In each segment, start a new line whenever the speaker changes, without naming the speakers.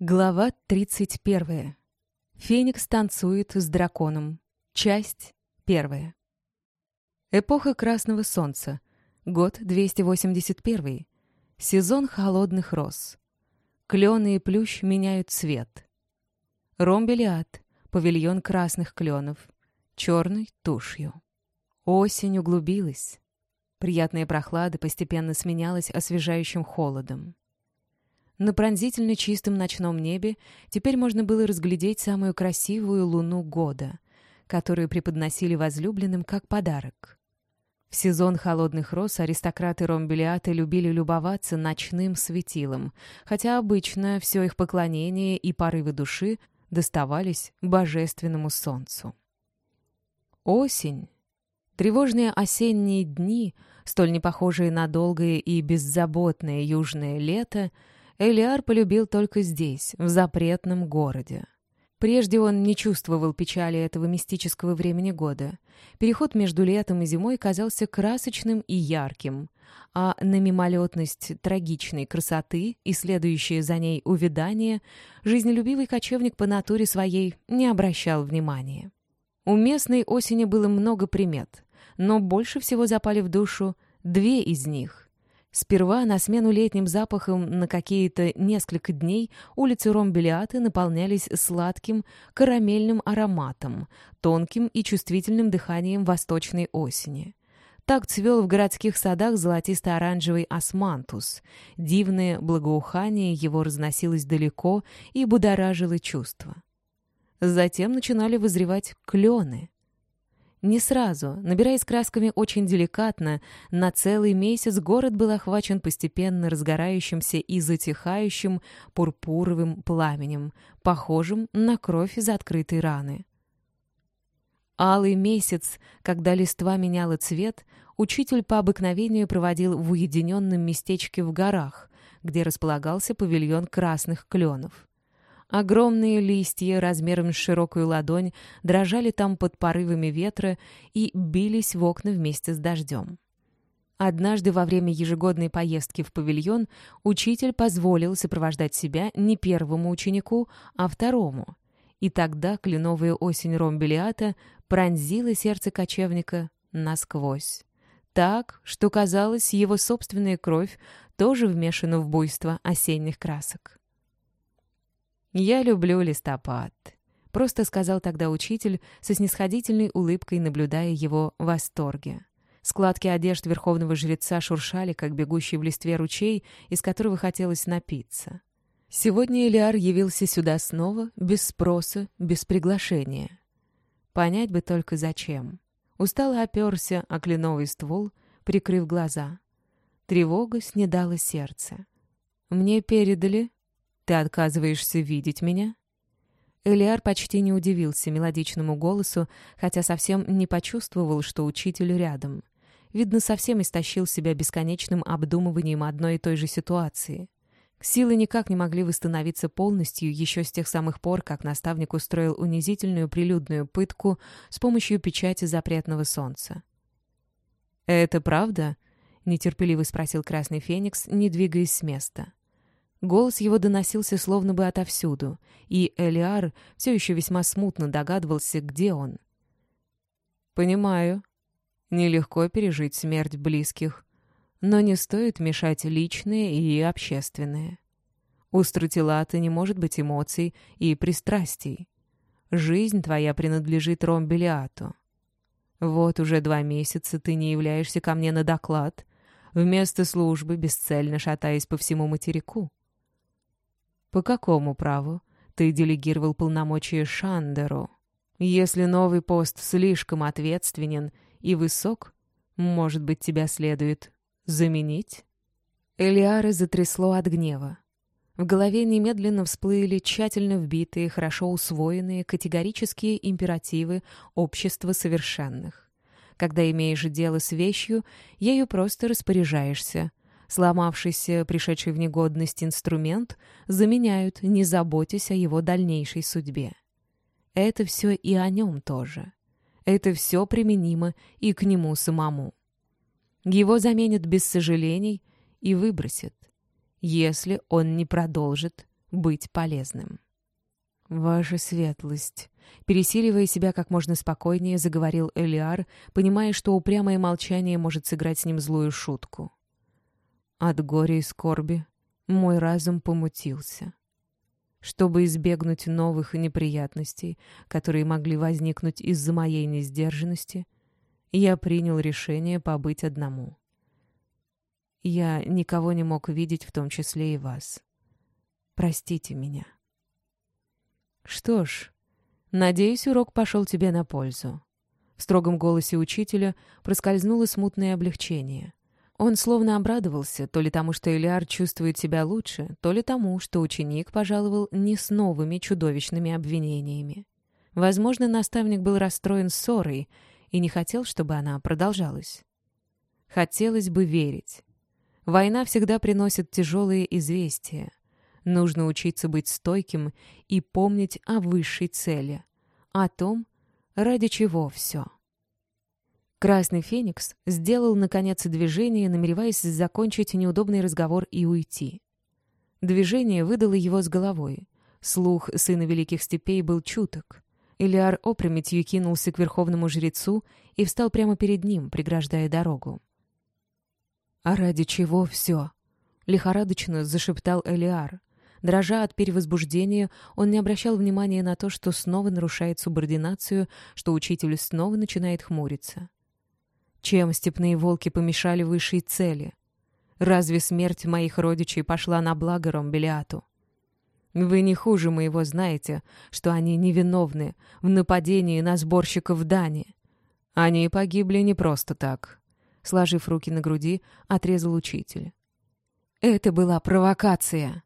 Глава 31. Феникс танцует с драконом. Часть 1. Эпоха Красного Солнца. Год 281. Сезон холодных роз. Клены и плющ меняют цвет. Ромбелиад. Павильон красных кленов. Черной тушью. Осень углубилась. Приятная прохлада постепенно сменялась освежающим холодом. На пронзительно чистом ночном небе теперь можно было разглядеть самую красивую луну года, которую преподносили возлюбленным как подарок. В сезон холодных роз аристократы Ромбелиаты любили любоваться ночным светилом, хотя обычно все их поклонение и порывы души доставались божественному солнцу. Осень. Тревожные осенние дни, столь непохожие на долгое и беззаботное южное лето — Элиар полюбил только здесь, в запретном городе. Прежде он не чувствовал печали этого мистического времени года. Переход между летом и зимой казался красочным и ярким, а на мимолетность трагичной красоты и следующее за ней увядание жизнелюбивый кочевник по натуре своей не обращал внимания. У местной осени было много примет, но больше всего запали в душу две из них — Сперва на смену летним запахам на какие-то несколько дней улицы Ромбелиаты наполнялись сладким карамельным ароматом, тонким и чувствительным дыханием восточной осени. Так цвел в городских садах золотисто-оранжевый османтус. Дивное благоухание его разносилось далеко и будоражило чувства. Затем начинали вызревать клены. Не сразу, набираясь красками очень деликатно, на целый месяц город был охвачен постепенно разгорающимся и затихающим пурпуровым пламенем, похожим на кровь из открытой раны. Алый месяц, когда листва меняла цвет, учитель по обыкновению проводил в уединенном местечке в горах, где располагался павильон красных кленов. Огромные листья размером с широкую ладонь дрожали там под порывами ветра и бились в окна вместе с дождем. Однажды во время ежегодной поездки в павильон учитель позволил сопровождать себя не первому ученику, а второму. И тогда кленовая осень Ромбелиата пронзила сердце кочевника насквозь. Так, что казалось, его собственная кровь тоже вмешана в буйство осенних красок. «Я люблю листопад», — просто сказал тогда учитель со снисходительной улыбкой, наблюдая его в восторге. Складки одежд верховного жреца шуршали, как бегущий в листве ручей, из которого хотелось напиться. Сегодня Элиар явился сюда снова, без спроса, без приглашения. Понять бы только зачем. Устало оперся о кленовый ствол, прикрыв глаза. Тревога снедала сердце. «Мне передали», «Ты отказываешься видеть меня?» Элиар почти не удивился мелодичному голосу, хотя совсем не почувствовал, что учитель рядом. Видно, совсем истощил себя бесконечным обдумыванием одной и той же ситуации. Силы никак не могли восстановиться полностью еще с тех самых пор, как наставник устроил унизительную прилюдную пытку с помощью печати запретного солнца. «Это правда?» — нетерпеливо спросил Красный Феникс, не двигаясь с места. Голос его доносился словно бы отовсюду, и Элиар все еще весьма смутно догадывался, где он. «Понимаю. Нелегко пережить смерть близких, но не стоит мешать личное и общественное. У стратилата не может быть эмоций и пристрастий. Жизнь твоя принадлежит Ромбелиату. Вот уже два месяца ты не являешься ко мне на доклад, вместо службы бесцельно шатаясь по всему материку. По какому праву ты делегировал полномочия Шандеру? Если новый пост слишком ответственен и высок, может быть, тебя следует заменить? Элиары затрясло от гнева. В голове немедленно всплыли тщательно вбитые, хорошо усвоенные категорические императивы общества совершенных. Когда имеешь дело с вещью, ею просто распоряжаешься, Сломавшийся, пришедший в негодность инструмент заменяют, не заботясь о его дальнейшей судьбе. Это все и о нем тоже. Это все применимо и к нему самому. Его заменят без сожалений и выбросят, если он не продолжит быть полезным. «Ваша светлость», — пересиливая себя как можно спокойнее, заговорил Элиар, понимая, что упрямое молчание может сыграть с ним злую шутку. От горя и скорби мой разум помутился. Чтобы избегнуть новых неприятностей, которые могли возникнуть из-за моей несдержанности, я принял решение побыть одному. Я никого не мог видеть, в том числе и вас. Простите меня. Что ж, надеюсь, урок пошел тебе на пользу. В строгом голосе учителя проскользнуло смутное облегчение. Он словно обрадовался, то ли тому, что Элиар чувствует себя лучше, то ли тому, что ученик пожаловал не с новыми чудовищными обвинениями. Возможно, наставник был расстроен ссорой и не хотел, чтобы она продолжалась. Хотелось бы верить. Война всегда приносит тяжелые известия. Нужно учиться быть стойким и помнить о высшей цели, о том, ради чего все. Красный Феникс сделал, наконец, движение, намереваясь закончить неудобный разговор и уйти. Движение выдало его с головой. Слух сына Великих Степей был чуток. Илиар опрометью кинулся к верховному жрецу и встал прямо перед ним, преграждая дорогу. «А ради чего все?» — лихорадочно зашептал Элиар. Дрожа от перевозбуждения, он не обращал внимания на то, что снова нарушает субординацию, что учитель снова начинает хмуриться. Чем степные волки помешали высшей цели? Разве смерть моих родичей пошла на благо Ромбелиату? Вы не хуже моего знаете, что они невиновны в нападении на сборщиков Дани. Они погибли не просто так. Сложив руки на груди, отрезал учитель. Это была провокация.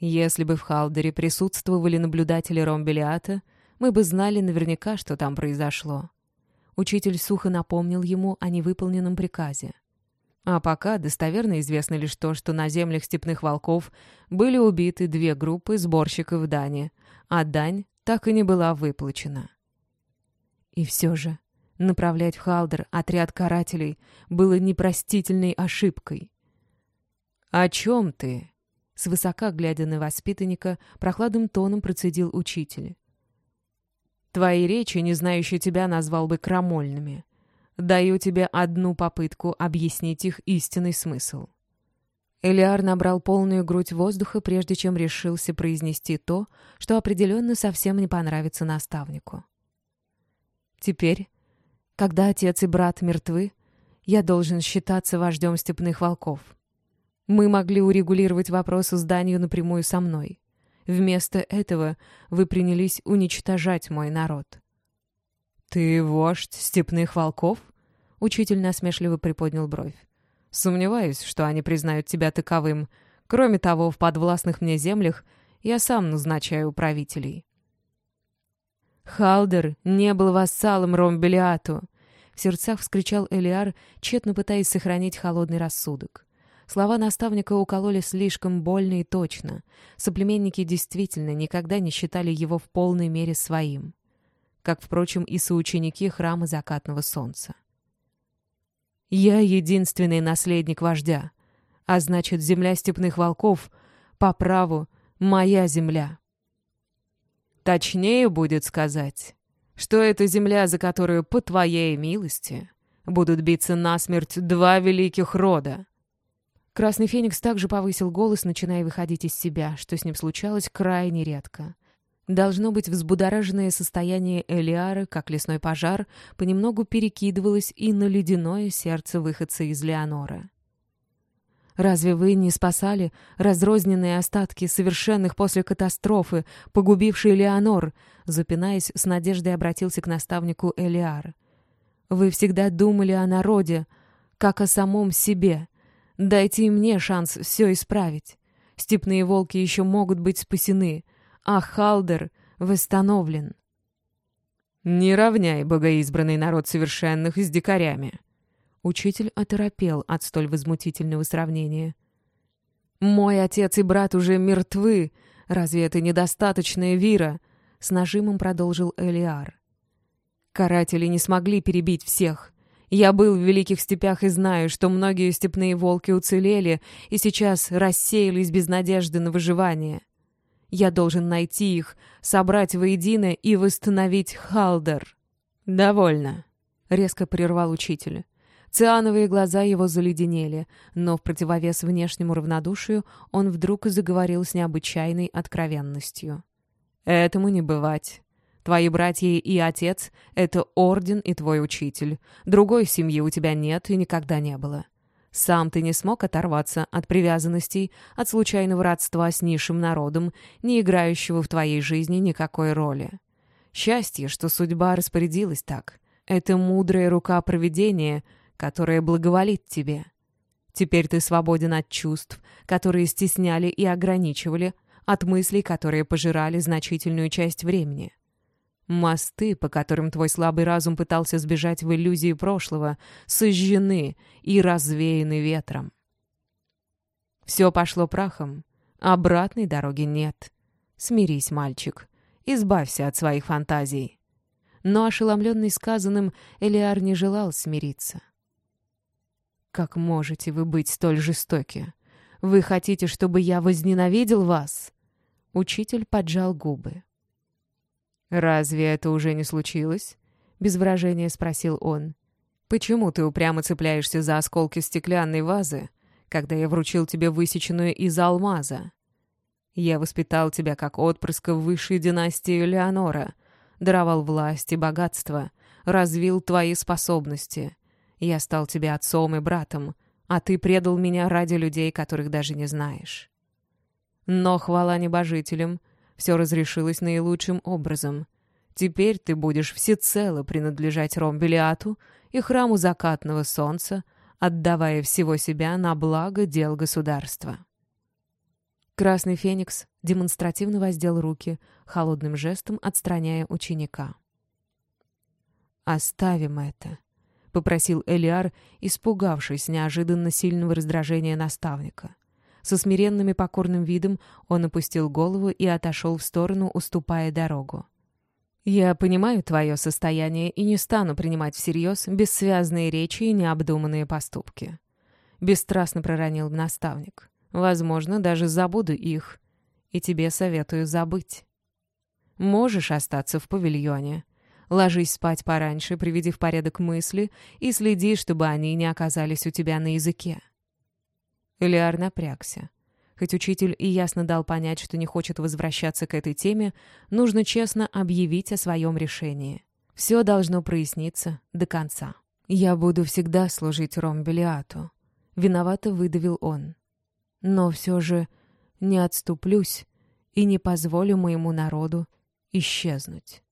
Если бы в Халдере присутствовали наблюдатели Ромбелиата, мы бы знали наверняка, что там произошло. Учитель сухо напомнил ему о невыполненном приказе. А пока достоверно известно лишь то, что на землях степных волков были убиты две группы сборщиков дани, а дань так и не была выплачена. И все же направлять в Халдер отряд карателей было непростительной ошибкой. «О чем ты?» Свысока глядя на воспитанника, прохладным тоном процедил учитель. Твои речи, не знающий тебя, назвал бы крамольными. Даю тебе одну попытку объяснить их истинный смысл». Элиар набрал полную грудь воздуха, прежде чем решился произнести то, что определенно совсем не понравится наставнику. «Теперь, когда отец и брат мертвы, я должен считаться вождем степных волков. Мы могли урегулировать вопрос с данью напрямую со мной. Вместо этого вы принялись уничтожать мой народ». «Ты вождь степных волков?» Учитель насмешливо приподнял бровь. «Сомневаюсь, что они признают тебя таковым. Кроме того, в подвластных мне землях я сам назначаю управителей». «Халдер не был вассалом Ромбелиату!» В сердцах вскричал Элиар, тщетно пытаясь сохранить холодный рассудок. Слова наставника укололи слишком больно и точно. Соплеменники действительно никогда не считали его в полной мере своим. Как, впрочем, и соученики храма закатного солнца. «Я единственный наследник вождя, а значит, земля степных волков по праву моя земля». Точнее будет сказать, что это земля, за которую, по твоей милости, будут биться насмерть два великих рода Красный Феникс также повысил голос, начиная выходить из себя, что с ним случалось крайне редко. Должно быть, взбудораженное состояние Элиары, как лесной пожар, понемногу перекидывалось и на ледяное сердце выходца из Леонора. «Разве вы не спасали разрозненные остатки совершенных после катастрофы, погубившие Леонор?» Запинаясь, с надеждой обратился к наставнику Элиар. «Вы всегда думали о народе, как о самом себе. Дайте и мне шанс все исправить. Степные волки еще могут быть спасены, а Халдер восстановлен. «Не равняй богоизбранный народ совершенных с дикарями!» Учитель оторопел от столь возмутительного сравнения. «Мой отец и брат уже мертвы. Разве это недостаточная вира?» С нажимом продолжил Элиар. «Каратели не смогли перебить всех. Я был в Великих Степях и знаю, что многие степные волки уцелели и сейчас рассеялись без надежды на выживание. Я должен найти их, собрать воедино и восстановить Халдер. «Довольно», — резко прервал учитель. Циановые глаза его заледенели, но в противовес внешнему равнодушию он вдруг заговорил с необычайной откровенностью. «Этому не бывать. Твои братья и отец — это орден и твой учитель. Другой семьи у тебя нет и никогда не было. Сам ты не смог оторваться от привязанностей, от случайного родства с низшим народом, не играющего в твоей жизни никакой роли. Счастье, что судьба распорядилась так. Это мудрая рука провидения, которая благоволит тебе. Теперь ты свободен от чувств, которые стесняли и ограничивали, от мыслей, которые пожирали значительную часть времени. Мосты, по которым твой слабый разум пытался сбежать в иллюзии прошлого, сожжены и развеяны ветром. Все пошло прахом, обратной дороги нет. Смирись, мальчик, избавься от своих фантазий. Но ошеломленный сказанным, Элиар не желал смириться. «Как можете вы быть столь жестоки? Вы хотите, чтобы я возненавидел вас?» Учитель поджал губы. «Разве это уже не случилось?» — без выражения спросил он. «Почему ты упрямо цепляешься за осколки стеклянной вазы, когда я вручил тебе высеченную из алмаза? Я воспитал тебя как отпрыска высшей династии Леонора, даровал власть и богатство, развил твои способности. Я стал тебе отцом и братом, а ты предал меня ради людей, которых даже не знаешь. Но хвала небожителям — все разрешилось наилучшим образом. Теперь ты будешь всецело принадлежать Ромбелиату и храму закатного солнца, отдавая всего себя на благо дел государства. Красный Феникс демонстративно воздел руки, холодным жестом отстраняя ученика. «Оставим это», — попросил Элиар, испугавшись неожиданно сильного раздражения наставника. Со смиренным и покорным видом он опустил голову и отошел в сторону, уступая дорогу. «Я понимаю твое состояние и не стану принимать всерьез бессвязные речи и необдуманные поступки», — бесстрастно проронил наставник. «Возможно, даже забуду их, и тебе советую забыть. Можешь остаться в павильоне. Ложись спать пораньше, приведи в порядок мысли и следи, чтобы они не оказались у тебя на языке. Элиар напрягся. Хоть учитель и ясно дал понять, что не хочет возвращаться к этой теме, нужно честно объявить о своем решении. Все должно проясниться до конца. «Я буду всегда служить Ромбелиату», — виновато выдавил он. «Но все же не отступлюсь и не позволю моему народу исчезнуть».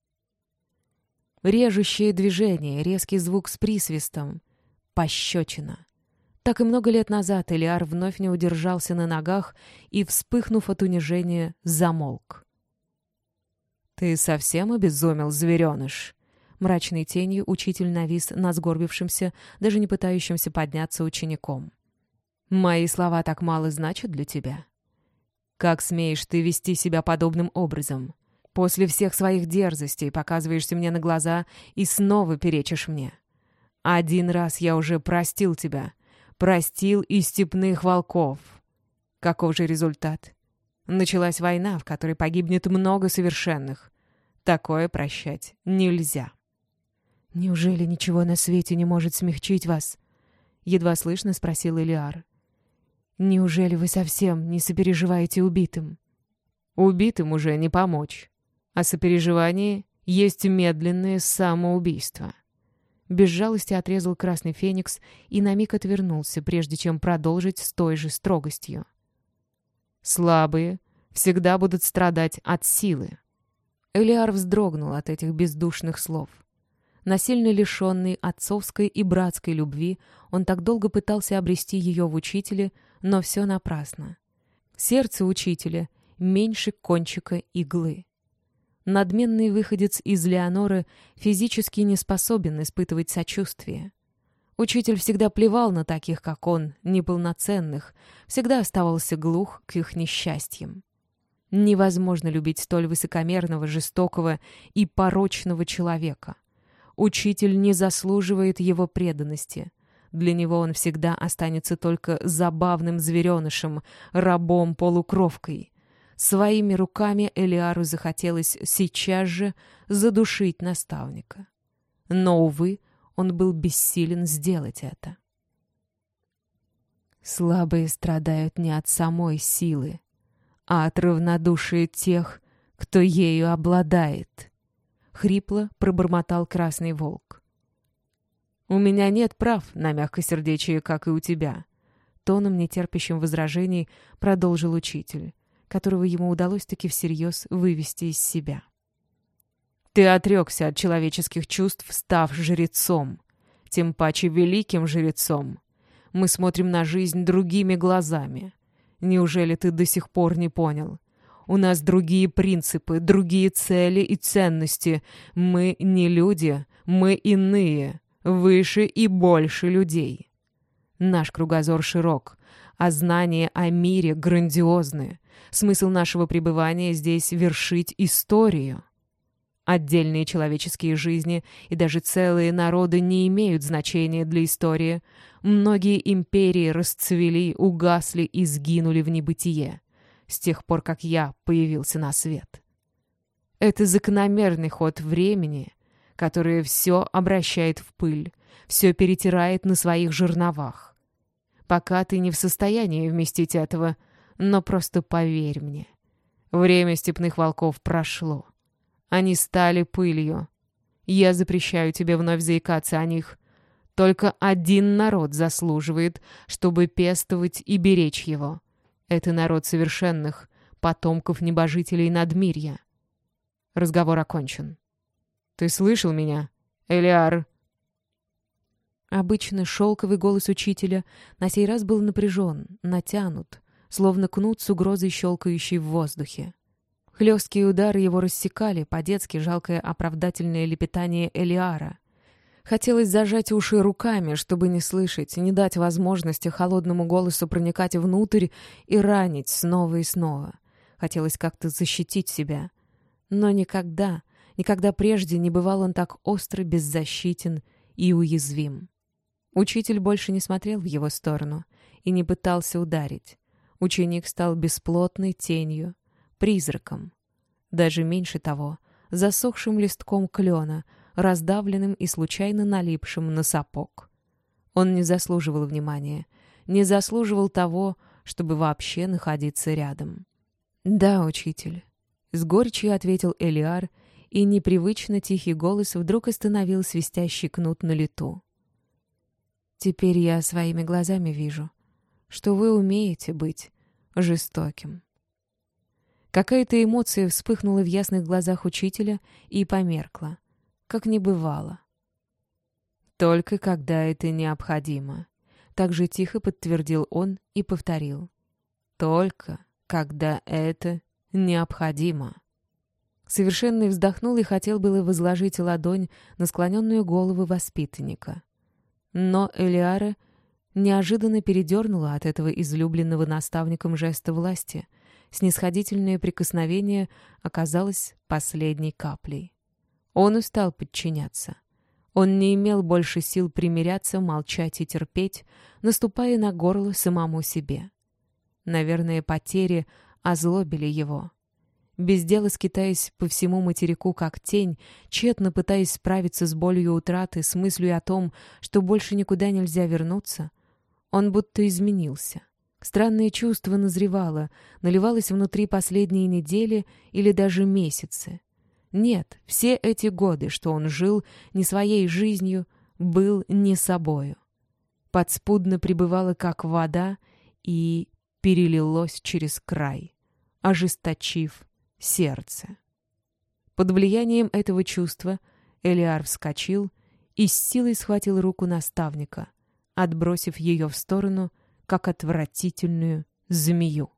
Режущее движение, резкий звук с присвистом, пощечина. Так и много лет назад Элиар вновь не удержался на ногах и, вспыхнув от унижения, замолк. «Ты совсем обезумел, звереныш?» Мрачной тенью учитель навис над сгорбившимся, даже не пытающимся подняться учеником. «Мои слова так мало значат для тебя. Как смеешь ты вести себя подобным образом? После всех своих дерзостей показываешься мне на глаза и снова перечишь мне. Один раз я уже простил тебя, простил и степных волков. Каков же результат? Началась война, в которой погибнет много совершенных. Такое прощать нельзя. «Неужели ничего на свете не может смягчить вас?» Едва слышно спросил Элиар. «Неужели вы совсем не сопереживаете убитым?» «Убитым уже не помочь. А сопереживание есть медленное самоубийство». Без жалости отрезал Красный Феникс и на миг отвернулся, прежде чем продолжить с той же строгостью. «Слабые всегда будут страдать от силы». Элиар вздрогнул от этих бездушных слов. Насильно лишенный отцовской и братской любви, он так долго пытался обрести ее в учителе, но все напрасно. Сердце учителя меньше кончика иглы. Надменный выходец из Леоноры физически не способен испытывать сочувствие. Учитель всегда плевал на таких, как он, неполноценных, всегда оставался глух к их несчастьям. Невозможно любить столь высокомерного, жестокого и порочного человека. Учитель не заслуживает его преданности. Для него он всегда останется только забавным зверенышем, рабом-полукровкой. Своими руками Элиару захотелось сейчас же задушить наставника. Но, увы, он был бессилен сделать это. Слабые страдают не от самой силы, а от равнодушия тех, кто ею обладает. Хрипло пробормотал Красный Волк. «У меня нет прав на мягкосердечие, как и у тебя», тоном, нетерпящим возражений, продолжил учитель, которого ему удалось таки всерьез вывести из себя. «Ты отрекся от человеческих чувств, став жрецом, тем паче великим жрецом. Мы смотрим на жизнь другими глазами. Неужели ты до сих пор не понял? У нас другие принципы, другие цели и ценности. Мы не люди, мы иные, выше и больше людей. Наш кругозор широк, а знания о мире грандиозны. Смысл нашего пребывания здесь — вершить историю. Отдельные человеческие жизни и даже целые народы не имеют значения для истории. Многие империи расцвели, угасли и сгинули в небытие с тех пор, как я появился на свет. Это закономерный ход времени, который все обращает в пыль, все перетирает на своих жерновах. Пока ты не в состоянии вместить этого, но просто поверь мне. Время степных волков прошло. Они стали пылью. Я запрещаю тебе вновь заикаться о них. Только один народ заслуживает, чтобы пестовать и беречь его. Это народ совершенных, потомков небожителей надмирья. Разговор окончен. Ты слышал меня, Элиар? Обычно шелковый голос учителя на сей раз был напряжен, натянут, словно кнут с угрозой щелкающей в воздухе. Хлесткие удары его рассекали, по-детски жалкое оправдательное лепетание Элиара. Хотелось зажать уши руками, чтобы не слышать, не дать возможности холодному голосу проникать внутрь и ранить снова и снова. Хотелось как-то защитить себя. Но никогда, никогда прежде не бывал он так остро беззащитен и уязвим. Учитель больше не смотрел в его сторону и не пытался ударить. Ученик стал бесплотной тенью, призраком. Даже меньше того, засохшим листком клена — раздавленным и случайно налипшим на сапог. Он не заслуживал внимания, не заслуживал того, чтобы вообще находиться рядом. «Да, учитель», — с горечью ответил Элиар, и непривычно тихий голос вдруг остановил свистящий кнут на лету. «Теперь я своими глазами вижу, что вы умеете быть жестоким». Какая-то эмоция вспыхнула в ясных глазах учителя и померкла как не бывало. «Только когда это необходимо», — так же тихо подтвердил он и повторил. «Только когда это необходимо». Совершенный вздохнул и хотел было возложить ладонь на склоненную голову воспитанника. Но Элиара неожиданно передернула от этого излюбленного наставником жеста власти. Снисходительное прикосновение оказалось последней каплей. Он устал подчиняться. Он не имел больше сил примиряться, молчать и терпеть, наступая на горло самому себе. Наверное, потери озлобили его. Без дела скитаясь по всему материку как тень, тщетно пытаясь справиться с болью утраты, с мыслью о том, что больше никуда нельзя вернуться, он будто изменился. Странное чувство назревало, наливалось внутри последние недели или даже месяцы. Нет, все эти годы, что он жил не своей жизнью, был не собою. Подспудно пребывало, как вода, и перелилось через край, ожесточив сердце. Под влиянием этого чувства Элиар вскочил и с силой схватил руку наставника, отбросив ее в сторону, как отвратительную змею.